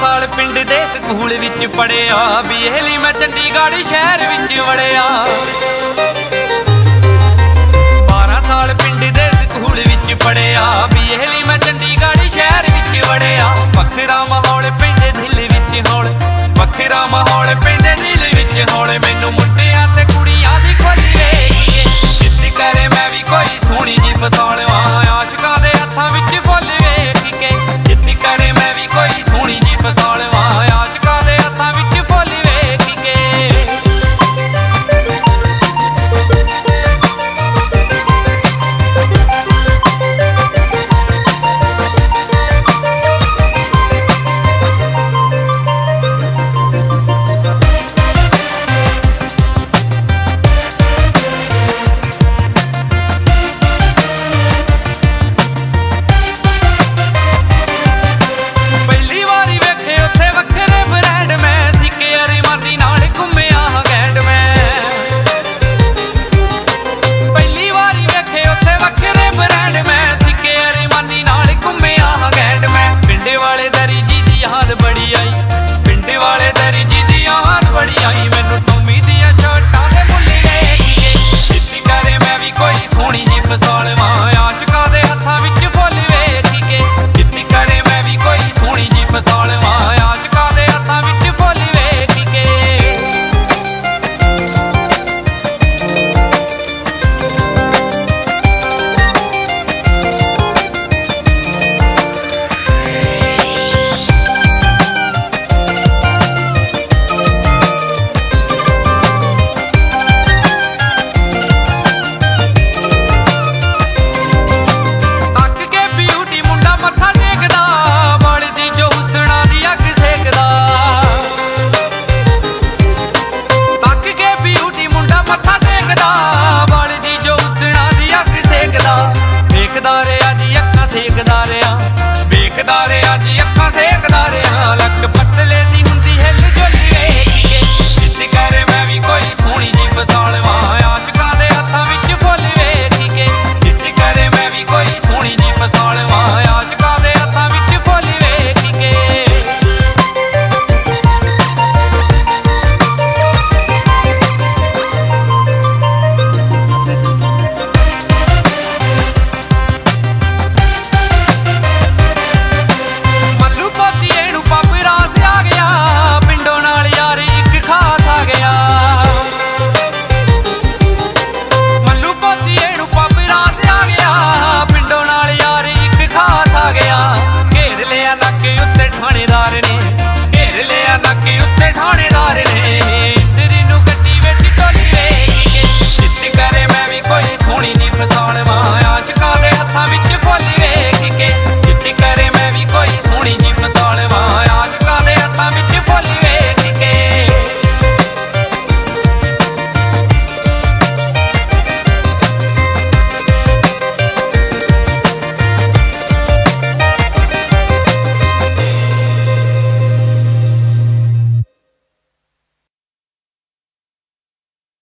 ਸਾਲ ਪਿੰਡ ਦੇ ਸਕੂਲ ਵਿੱਚ ਪੜਿਆ ਬੀਏ ਲਈ ਵੜਿਆ। 12 ਸਾਲ ਪਿੰਡ ਦੇ ਸਕੂਲ ਵਿੱਚ ਪੜਿਆ ਬੀਏ ਲਈ ਮੈਂ ਚੰਡੀਗੜ੍ਹ ਸ਼ਹਿਰ ਵਿੱਚ ਵੜਿਆ। ਵੱਖਰਾ ਮਾਹੌਲ ਪਿੰਡ ਦਿਲ ਵਿੱਚ ਹੌਲ ਵੱਖਰਾ ਮਾਹੌਲ ਪਿੰਡ ਦਿਲ ਵਿੱਚ ਹੌਲ ਮੈਨੂੰ ਮੁੰਡੇ 小易 honey